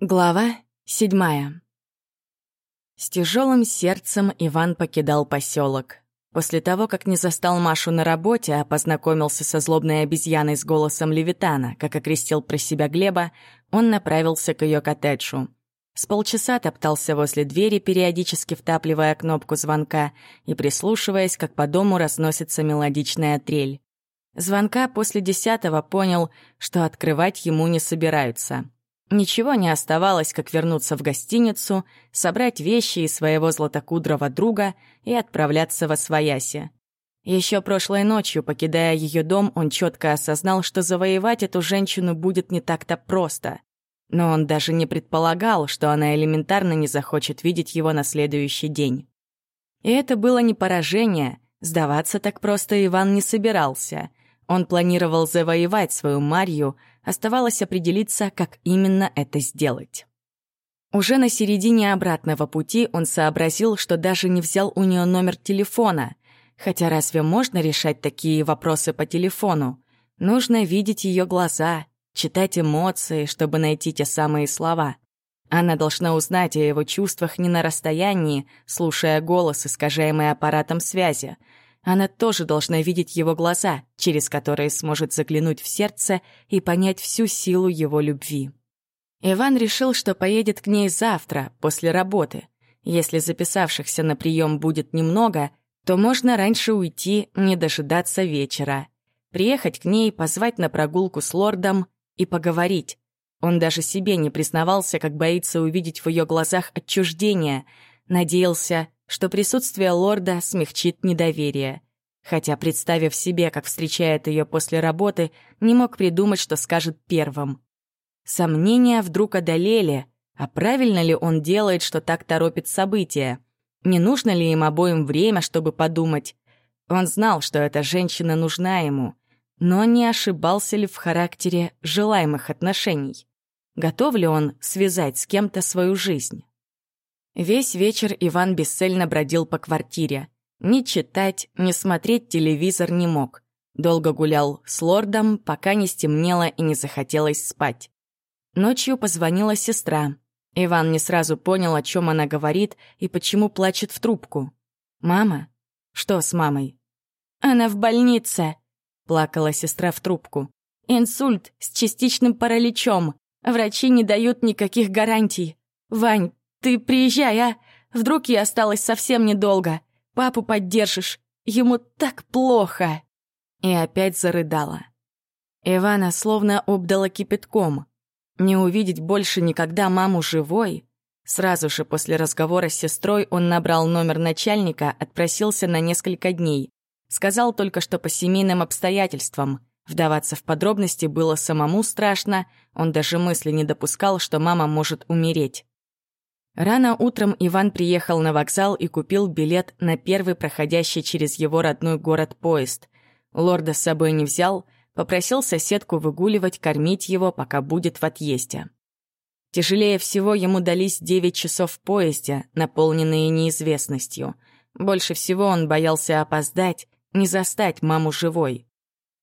Глава седьмая. С тяжелым сердцем Иван покидал поселок. После того, как не застал Машу на работе, а познакомился со злобной обезьяной с голосом Левитана, как окрестил про себя Глеба, он направился к ее коттеджу. С полчаса топтался возле двери, периодически втапливая кнопку звонка и прислушиваясь, как по дому разносится мелодичная трель. Звонка после десятого понял, что открывать ему не собираются — Ничего не оставалось, как вернуться в гостиницу, собрать вещи из своего златокудрого друга и отправляться во свояси. Еще прошлой ночью, покидая ее дом, он четко осознал, что завоевать эту женщину будет не так-то просто. Но он даже не предполагал, что она элементарно не захочет видеть его на следующий день. И это было не поражение, сдаваться так просто Иван не собирался. Он планировал завоевать свою Марью, Оставалось определиться, как именно это сделать. Уже на середине обратного пути он сообразил, что даже не взял у нее номер телефона. Хотя разве можно решать такие вопросы по телефону? Нужно видеть ее глаза, читать эмоции, чтобы найти те самые слова. Она должна узнать о его чувствах не на расстоянии, слушая голос, искажаемый аппаратом связи, она тоже должна видеть его глаза, через которые сможет заглянуть в сердце и понять всю силу его любви. Иван решил, что поедет к ней завтра, после работы. Если записавшихся на прием будет немного, то можно раньше уйти, не дожидаться вечера. Приехать к ней, позвать на прогулку с лордом и поговорить. Он даже себе не признавался, как боится увидеть в ее глазах отчуждение. Надеялся, что присутствие лорда смягчит недоверие. Хотя, представив себе, как встречает ее после работы, не мог придумать, что скажет первым. Сомнения вдруг одолели, а правильно ли он делает, что так торопит события? Не нужно ли им обоим время, чтобы подумать? Он знал, что эта женщина нужна ему, но не ошибался ли в характере желаемых отношений? Готов ли он связать с кем-то свою жизнь? Весь вечер Иван бесцельно бродил по квартире. Ни читать, ни смотреть телевизор не мог. Долго гулял с лордом, пока не стемнело и не захотелось спать. Ночью позвонила сестра. Иван не сразу понял, о чем она говорит и почему плачет в трубку. «Мама? Что с мамой?» «Она в больнице», — плакала сестра в трубку. «Инсульт с частичным параличом. Врачи не дают никаких гарантий. Вань, ты приезжай, а? Вдруг я осталась совсем недолго. Папу поддержишь. Ему так плохо. И опять зарыдала. Ивана словно обдала кипятком. Не увидеть больше никогда маму живой. Сразу же после разговора с сестрой он набрал номер начальника, отпросился на несколько дней. Сказал только, что по семейным обстоятельствам. Вдаваться в подробности было самому страшно, он даже мысли не допускал, что мама может умереть. Рано утром Иван приехал на вокзал и купил билет на первый проходящий через его родной город поезд. Лорда с собой не взял, попросил соседку выгуливать, кормить его, пока будет в отъезде. Тяжелее всего ему дались девять часов в поезде, наполненные неизвестностью. Больше всего он боялся опоздать, не застать маму живой.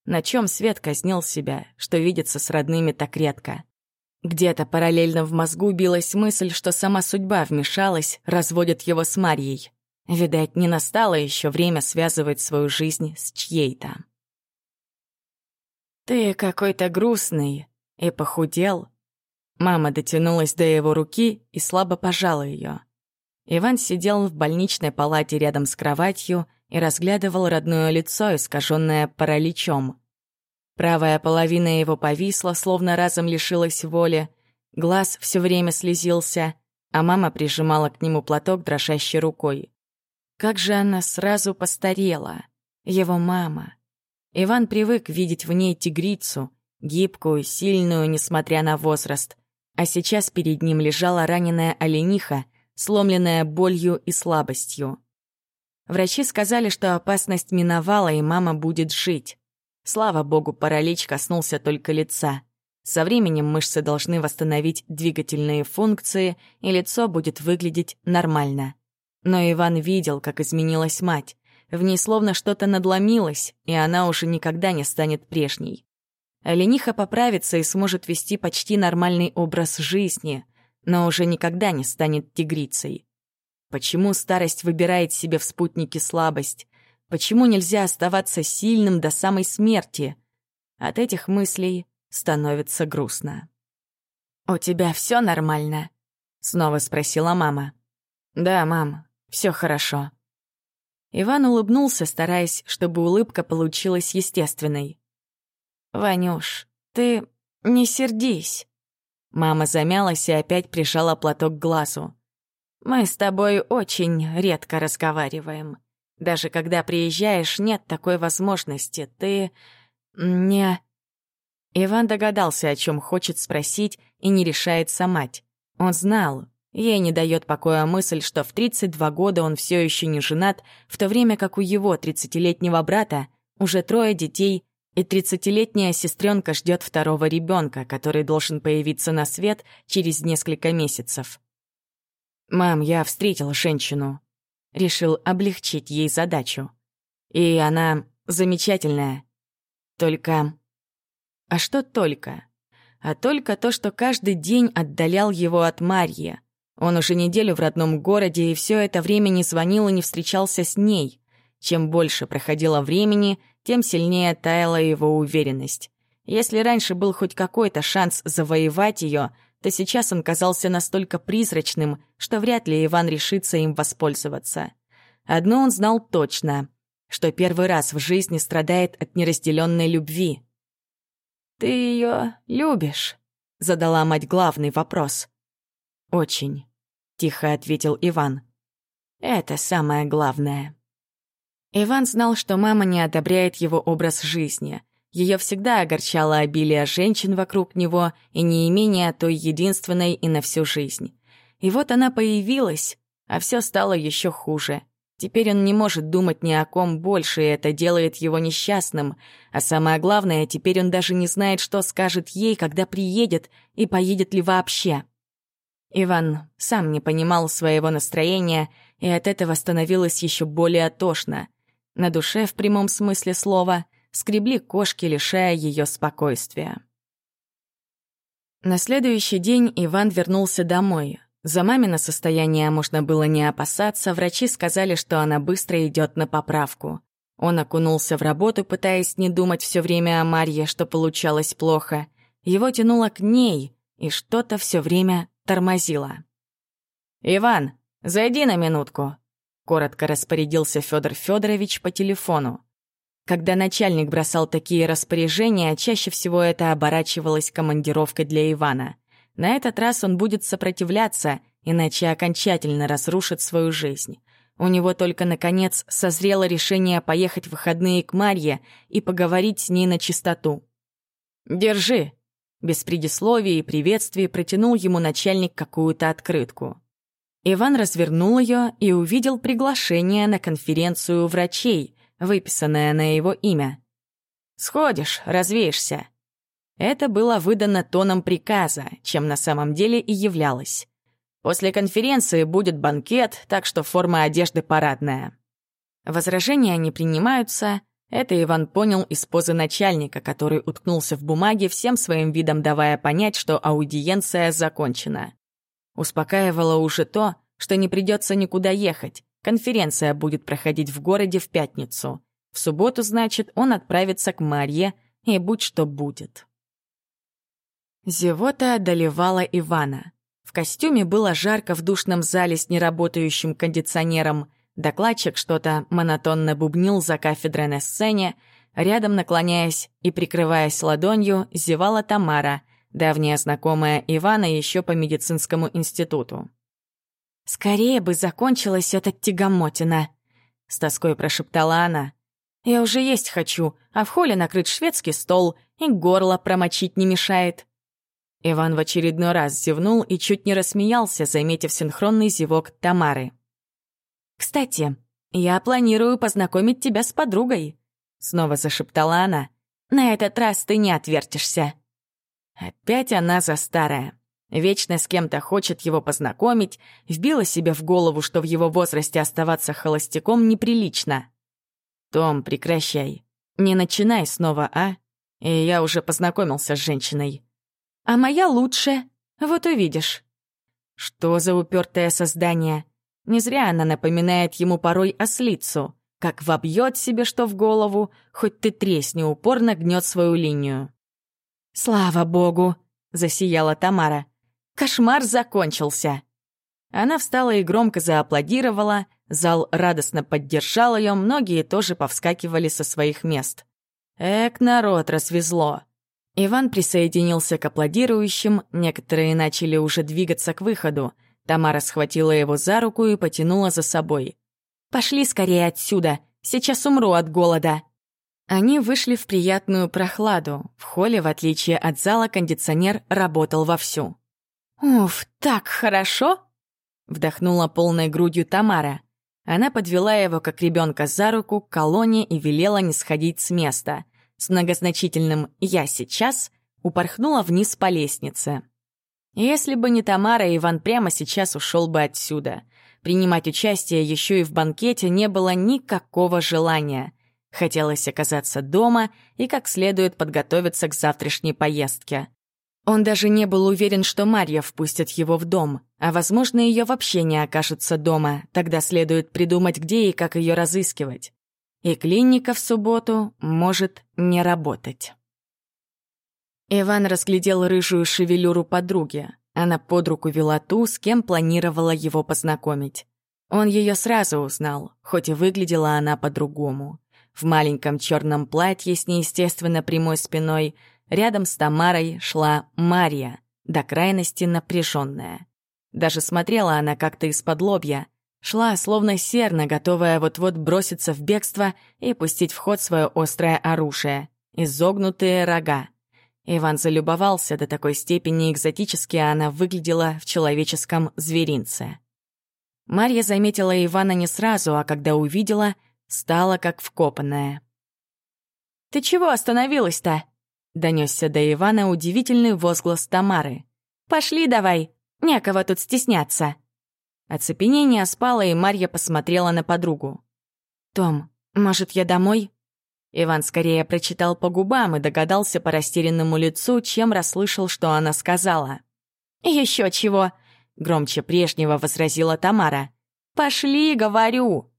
На чем свет казнил себя, что видится с родными так редко. Где-то параллельно в мозгу билась мысль, что сама судьба вмешалась, разводит его с Марьей. Видать, не настало еще время связывать свою жизнь с чьей-то. «Ты какой-то грустный и похудел». Мама дотянулась до его руки и слабо пожала ее. Иван сидел в больничной палате рядом с кроватью и разглядывал родное лицо, искаженное параличом. Правая половина его повисла, словно разом лишилась воли. Глаз все время слезился, а мама прижимала к нему платок дрожащей рукой. Как же она сразу постарела. Его мама. Иван привык видеть в ней тигрицу, гибкую, сильную, несмотря на возраст. А сейчас перед ним лежала раненая олениха, сломленная болью и слабостью. Врачи сказали, что опасность миновала, и мама будет жить. Слава богу, паралич коснулся только лица. Со временем мышцы должны восстановить двигательные функции, и лицо будет выглядеть нормально. Но Иван видел, как изменилась мать. В ней словно что-то надломилось, и она уже никогда не станет прежней. Олениха поправится и сможет вести почти нормальный образ жизни. но уже никогда не станет тигрицей. Почему старость выбирает себе в спутнике слабость? Почему нельзя оставаться сильным до самой смерти? От этих мыслей становится грустно. «У тебя все нормально?» — снова спросила мама. «Да, мам, все хорошо». Иван улыбнулся, стараясь, чтобы улыбка получилась естественной. «Ванюш, ты не сердись». Мама замялась и опять прижала платок к глазу. «Мы с тобой очень редко разговариваем. Даже когда приезжаешь, нет такой возможности. Ты... не...» Иван догадался, о чем хочет спросить, и не решается мать. Он знал, ей не дает покоя мысль, что в 32 года он все еще не женат, в то время как у его 30-летнего брата уже трое детей, и 30-летняя сестренка ждет второго ребенка, который должен появиться на свет через несколько месяцев. «Мам, я встретил женщину», решил облегчить ей задачу. И она замечательная. Только а что только? А только то, что каждый день отдалял его от Марьи. Он уже неделю в родном городе, и все это время не звонил и не встречался с ней. Чем больше проходило времени, тем сильнее таяла его уверенность. Если раньше был хоть какой-то шанс завоевать ее, то сейчас он казался настолько призрачным, что вряд ли Иван решится им воспользоваться. Одно он знал точно, что первый раз в жизни страдает от неразделенной любви. «Ты ее любишь?» — задала мать главный вопрос. «Очень», — тихо ответил Иван. «Это самое главное». Иван знал, что мама не одобряет его образ жизни. Ее всегда огорчало обилие женщин вокруг него и неимение той единственной и на всю жизнь. И вот она появилась, а все стало еще хуже — Теперь он не может думать ни о ком больше, и это делает его несчастным. А самое главное, теперь он даже не знает, что скажет ей, когда приедет, и поедет ли вообще. Иван сам не понимал своего настроения, и от этого становилось еще более тошно. На душе, в прямом смысле слова, скребли кошки, лишая ее спокойствия. На следующий день Иван вернулся домой, за мамино состояние можно было не опасаться, врачи сказали, что она быстро идет на поправку. Он окунулся в работу, пытаясь не думать все время о Марье, что получалось плохо. Его тянуло к ней, и что-то все время тормозило. «Иван, зайди на минутку», — коротко распорядился Федор Федорович по телефону. Когда начальник бросал такие распоряжения, чаще всего это оборачивалось командировкой для Ивана — на этот раз он будет сопротивляться, иначе окончательно разрушит свою жизнь. У него только, наконец, созрело решение поехать в выходные к Марье и поговорить с ней на чистоту. «Держи!» Без предисловий и приветствий протянул ему начальник какую-то открытку. Иван развернул ее и увидел приглашение на конференцию врачей, выписанное на его имя. «Сходишь, развеешься», это было выдано тоном приказа, чем на самом деле и являлось. После конференции будет банкет, так что форма одежды парадная. Возражения не принимаются. Это Иван понял из позы начальника, который уткнулся в бумаге, всем своим видом давая понять, что аудиенция закончена. Успокаивало уже то, что не придется никуда ехать. Конференция будет проходить в городе в пятницу. В субботу, значит, он отправится к Марье, и будь что будет. Зевота одолевала Ивана. В костюме было жарко в душном зале с неработающим кондиционером. Докладчик что-то монотонно бубнил за кафедрой на сцене. Рядом, наклоняясь и прикрываясь ладонью, зевала Тамара, давняя знакомая Ивана еще по медицинскому институту. «Скорее бы закончилась эта тягомотина», — с тоской прошептала она. «Я уже есть хочу, а в холле накрыт шведский стол, и горло промочить не мешает». Иван в очередной раз зевнул и чуть не рассмеялся, заметив синхронный зевок Тамары. «Кстати, я планирую познакомить тебя с подругой», — снова зашептала она. «На этот раз ты не отвертишься». Опять она за старая. Вечно с кем-то хочет его познакомить, вбила себе в голову, что в его возрасте оставаться холостяком неприлично. «Том, прекращай. Не начинай снова, а? И я уже познакомился с женщиной. А моя лучше. Вот увидишь». Что за упертое создание? Не зря она напоминает ему порой ослицу. Как вобьет себе что в голову, хоть ты тресни, упорно гнет свою линию. «Слава богу!» — засияла Тамара. «Кошмар закончился!» Она встала и громко зааплодировала, зал радостно поддержал ее, многие тоже повскакивали со своих мест. Эк, народ развезло. Иван присоединился к аплодирующим, некоторые начали уже двигаться к выходу. Тамара схватила его за руку и потянула за собой. «Пошли скорее отсюда, сейчас умру от голода». Они вышли в приятную прохладу. В холле, в отличие от зала, кондиционер работал вовсю. «Уф, так хорошо!» — вдохнула полной грудью Тамара. Она подвела его, как ребенка, за руку к колонне и велела не сходить с места — с многозначительным «я сейчас» упорхнула вниз по лестнице. Если бы не Тамара, Иван прямо сейчас ушел бы отсюда. Принимать участие еще и в банкете не было никакого желания. Хотелось оказаться дома и как следует подготовиться к завтрашней поездке. Он даже не был уверен, что Марья впустит его в дом, а, возможно, ее вообще не окажется дома, тогда следует придумать, где и как ее разыскивать и клиника в субботу может не работать. Иван разглядел рыжую шевелюру подруги. Она под руку вела ту, с кем планировала его познакомить. Он ее сразу узнал, хоть и выглядела она по-другому. В маленьком черном платье с неестественно прямой спиной рядом с Тамарой шла Мария, до крайности напряженная. Даже смотрела она как-то из-под лобья, Шла, словно серна, готовая вот-вот броситься в бегство и пустить в ход свое острое оружие — изогнутые рога. Иван залюбовался до такой степени экзотически, а она выглядела в человеческом зверинце. Марья заметила Ивана не сразу, а когда увидела, стала как вкопанная. «Ты чего остановилась-то?» — донесся до Ивана удивительный возглас Тамары. «Пошли давай, некого тут стесняться». Оцепенение спало, и Марья посмотрела на подругу. «Том, может, я домой?» Иван скорее прочитал по губам и догадался по растерянному лицу, чем расслышал, что она сказала. «Еще чего!» — громче прежнего возразила Тамара. «Пошли, говорю!»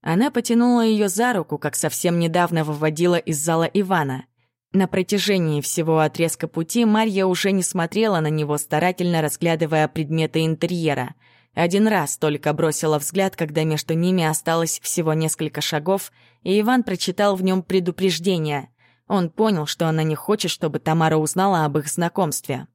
Она потянула ее за руку, как совсем недавно выводила из зала Ивана. На протяжении всего отрезка пути Марья уже не смотрела на него, старательно разглядывая предметы интерьера — один раз только бросила взгляд, когда между ними осталось всего несколько шагов, и Иван прочитал в нем предупреждение. Он понял, что она не хочет, чтобы Тамара узнала об их знакомстве.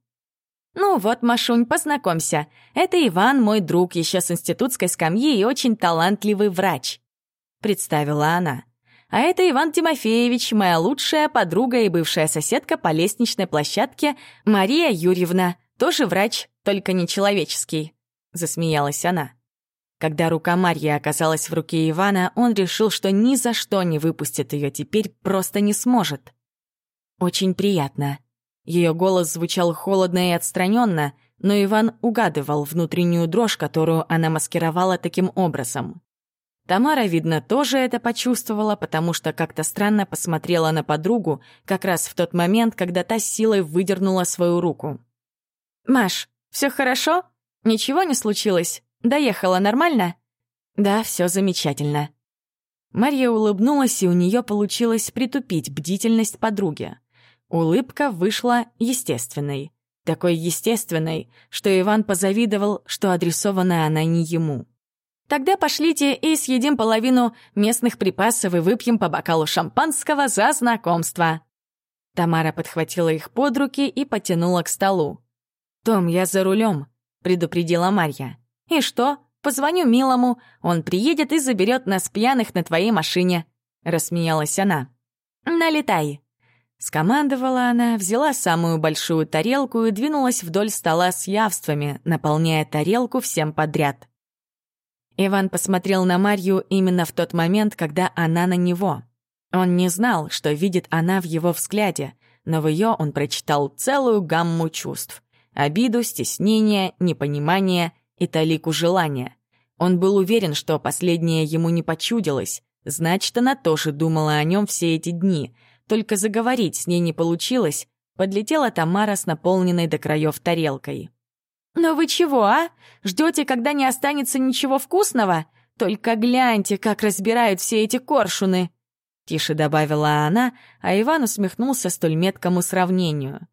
«Ну вот, Машунь, познакомься. Это Иван, мой друг, еще с институтской скамьи и очень талантливый врач», — представила она. «А это Иван Тимофеевич, моя лучшая подруга и бывшая соседка по лестничной площадке Мария Юрьевна, тоже врач, только не человеческий. — засмеялась она. Когда рука Марьи оказалась в руке Ивана, он решил, что ни за что не выпустит ее теперь, просто не сможет. «Очень приятно». Ее голос звучал холодно и отстраненно, но Иван угадывал внутреннюю дрожь, которую она маскировала таким образом. Тамара, видно, тоже это почувствовала, потому что как-то странно посмотрела на подругу как раз в тот момент, когда та силой выдернула свою руку. «Маш, все хорошо?» Ничего не случилось? Доехала нормально? Да, все замечательно. Марья улыбнулась, и у нее получилось притупить бдительность подруги. Улыбка вышла естественной. Такой естественной, что Иван позавидовал, что адресована она не ему. «Тогда пошлите и съедим половину местных припасов и выпьем по бокалу шампанского за знакомство». Тамара подхватила их под руки и потянула к столу. «Том, я за рулем. — предупредила Марья. «И что? Позвоню милому, он приедет и заберет нас пьяных на твоей машине», — рассмеялась она. «Налетай». Скомандовала она, взяла самую большую тарелку и двинулась вдоль стола с явствами, наполняя тарелку всем подряд. Иван посмотрел на Марью именно в тот момент, когда она на него. Он не знал, что видит она в его взгляде, но в ее он прочитал целую гамму чувств обиду, стеснение, непонимание и талику желания. Он был уверен, что последнее ему не почудилось, значит, она тоже думала о нем все эти дни, только заговорить с ней не получилось, подлетела Тамара с наполненной до краев тарелкой. «Но вы чего, а? Ждете, когда не останется ничего вкусного? Только гляньте, как разбирают все эти коршуны!» Тише добавила она, а Иван усмехнулся столь меткому сравнению.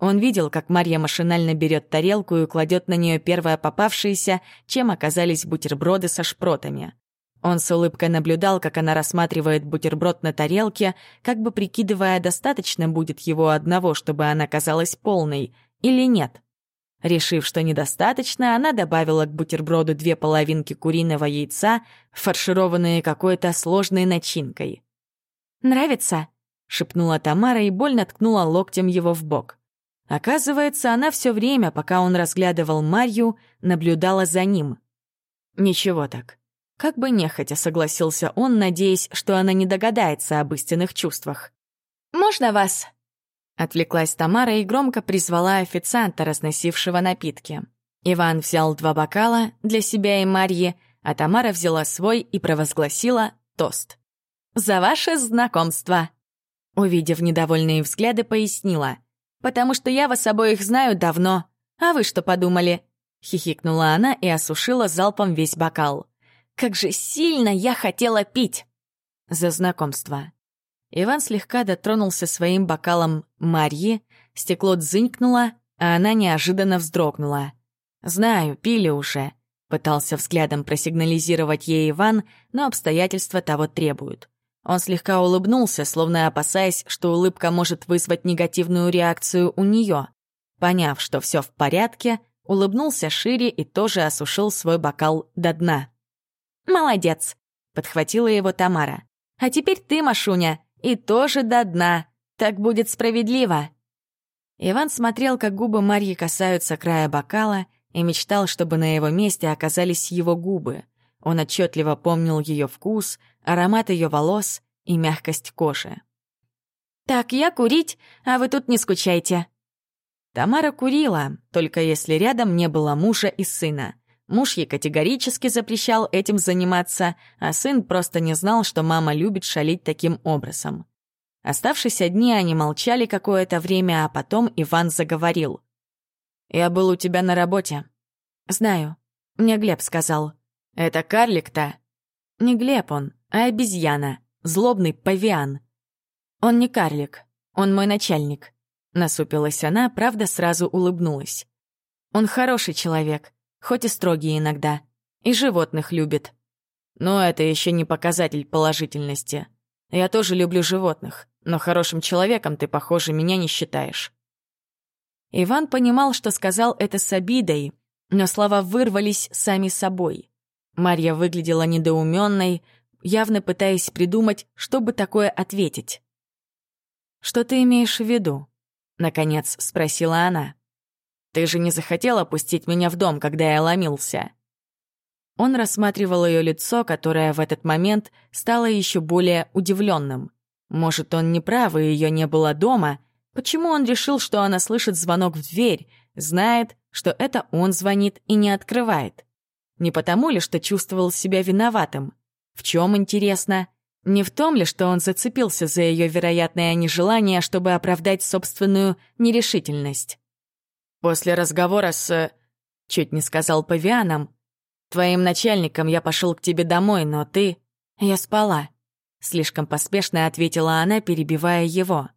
Он видел, как Марья машинально берет тарелку и кладет на нее первое попавшееся, чем оказались бутерброды со шпротами. Он с улыбкой наблюдал, как она рассматривает бутерброд на тарелке, как бы прикидывая, достаточно будет его одного, чтобы она казалась полной, или нет. Решив, что недостаточно, она добавила к бутерброду две половинки куриного яйца, фаршированные какой-то сложной начинкой. «Нравится?» — шепнула Тамара и больно ткнула локтем его в бок. Оказывается, она все время, пока он разглядывал Марью, наблюдала за ним. Ничего так. Как бы нехотя согласился он, надеясь, что она не догадается об истинных чувствах. «Можно вас?» Отвлеклась Тамара и громко призвала официанта, разносившего напитки. Иван взял два бокала для себя и Марьи, а Тамара взяла свой и провозгласила тост. «За ваше знакомство!» Увидев недовольные взгляды, пояснила. «Потому что я вас обоих знаю давно. А вы что подумали?» Хихикнула она и осушила залпом весь бокал. Как же сильно я хотела пить! За знакомство. Иван слегка дотронулся своим бокалом Марьи, стекло дзынькнуло, а она неожиданно вздрогнула. «Знаю, пили уже», — пытался взглядом просигнализировать ей Иван, но обстоятельства того требуют. Он слегка улыбнулся, словно опасаясь, что улыбка может вызвать негативную реакцию у нее. Поняв, что все в порядке, улыбнулся шире и тоже осушил свой бокал до дна. «Молодец!» — подхватила его Тамара. «А теперь ты, Машуня, и тоже до дна. Так будет справедливо!» Иван смотрел, как губы Марьи касаются края бокала, и мечтал, чтобы на его месте оказались его губы. Он отчетливо помнил ее вкус, аромат ее волос и мягкость кожи. «Так, я курить, а вы тут не скучайте». Тамара курила, только если рядом не было мужа и сына. Муж ей категорически запрещал этим заниматься, а сын просто не знал, что мама любит шалить таким образом. Оставшись одни, они молчали какое-то время, а потом Иван заговорил. «Я был у тебя на работе». «Знаю. Мне Глеб сказал». «Это карлик-то?» «Не Глеб он, а обезьяна. Злобный павиан». «Он не карлик. Он мой начальник». Насупилась она, правда, сразу улыбнулась. «Он хороший человек хоть и строгий иногда. И животных любит. Но это еще не показатель положительности. Я тоже люблю животных, но хорошим человеком ты, похоже, меня не считаешь. Иван понимал, что сказал это с обидой, но слова вырвались сами собой. Марья выглядела недоуменной, явно пытаясь придумать, чтобы такое ответить. «Что ты имеешь в виду?» — наконец спросила она. Ты же не захотела пустить меня в дом, когда я ломился?» Он рассматривал ее лицо, которое в этот момент стало еще более удивленным. Может, он не прав, и ее не было дома? Почему он решил, что она слышит звонок в дверь, знает, что это он звонит и не открывает? Не потому ли, что чувствовал себя виноватым? В чем интересно? Не в том ли, что он зацепился за ее вероятное нежелание, чтобы оправдать собственную нерешительность? После разговора с... Чуть не сказал павианом. Твоим начальником я пошел к тебе домой, но ты... Я спала. Слишком поспешно ответила она, перебивая его.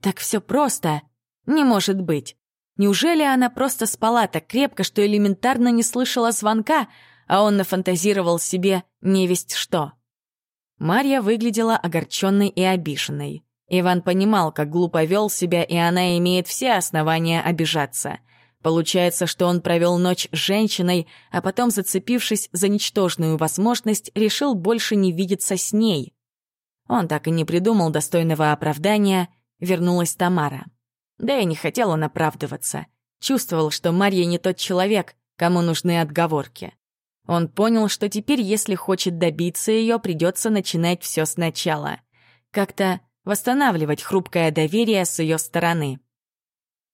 Так все просто. Не может быть. Неужели она просто спала так крепко, что элементарно не слышала звонка, а он нафантазировал себе невесть что? Марья выглядела огорченной и обиженной. Иван понимал, как глупо вел себя, и она имеет все основания обижаться. Получается, что он провел ночь с женщиной, а потом, зацепившись за ничтожную возможность, решил больше не видеться с ней. Он так и не придумал достойного оправдания, вернулась Тамара. Да и не хотел он оправдываться. Чувствовал, что Марья не тот человек, кому нужны отговорки. Он понял, что теперь, если хочет добиться ее, придется начинать все сначала. Как-то восстанавливать хрупкое доверие с ее стороны.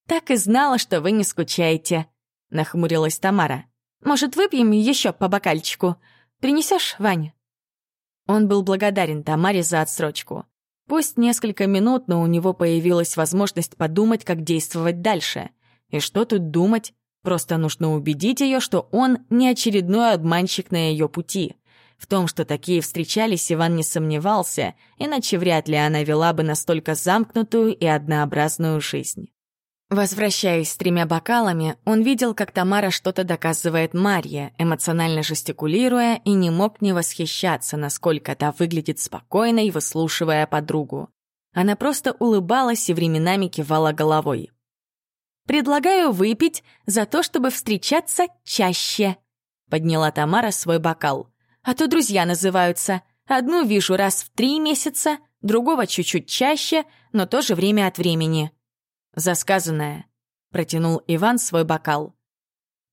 «Так и знала, что вы не скучаете», — нахмурилась Тамара. «Может, выпьем еще по бокальчику? Принесешь, Ваня?» Он был благодарен Тамаре за отсрочку. Пусть несколько минут, но у него появилась возможность подумать, как действовать дальше. И что тут думать? Просто нужно убедить ее, что он не очередной обманщик на ее пути. В том, что такие встречались, Иван не сомневался, иначе вряд ли она вела бы настолько замкнутую и однообразную жизнь. Возвращаясь с тремя бокалами, он видел, как Тамара что-то доказывает Марье, эмоционально жестикулируя, и не мог не восхищаться, насколько та выглядит спокойной, выслушивая подругу. Она просто улыбалась и временами кивала головой. «Предлагаю выпить за то, чтобы встречаться чаще», — подняла Тамара свой бокал. «А то друзья называются. Одну вижу раз в три месяца, другого чуть-чуть чаще, но тоже время от времени». «За сказанное», — протянул Иван свой бокал.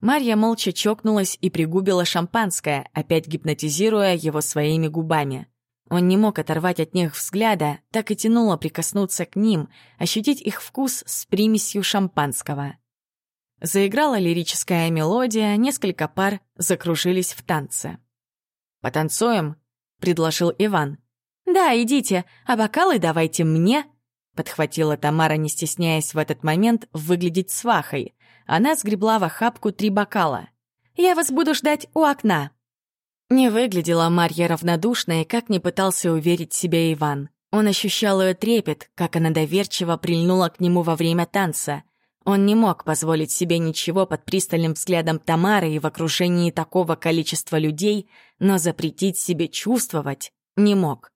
Марья молча чокнулась и пригубила шампанское, опять гипнотизируя его своими губами. Он не мог оторвать от них взгляда, так и тянуло прикоснуться к ним, ощутить их вкус с примесью шампанского. Заиграла лирическая мелодия, несколько пар закружились в танце. «Потанцуем?» — предложил Иван. «Да, идите, а бокалы давайте мне», — подхватила Тамара, не стесняясь в этот момент выглядеть свахой. Она сгребла в охапку три бокала. «Я вас буду ждать у окна». Не выглядела Марья равнодушной, как не пытался уверить себя Иван. Он ощущал ее трепет, как она доверчиво прильнула к нему во время танца. Он не мог позволить себе ничего под пристальным взглядом Тамары и в окружении такого количества людей, но запретить себе чувствовать не мог.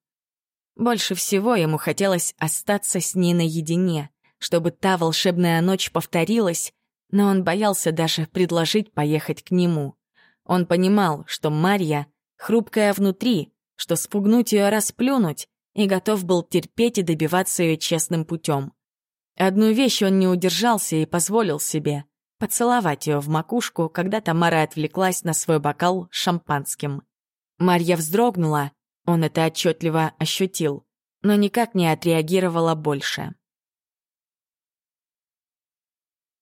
Больше всего ему хотелось остаться с ней наедине, чтобы та волшебная ночь повторилась, но он боялся даже предложить поехать к нему. Он понимал, что Марья хрупкая внутри, что спугнуть ее расплюнуть, и готов был терпеть и добиваться ее честным путем. Одну вещь он не удержался и позволил себе — поцеловать ее в макушку, когда Тамара отвлеклась на свой бокал шампанским. Марья вздрогнула, он это отчетливо ощутил, но никак не отреагировала больше.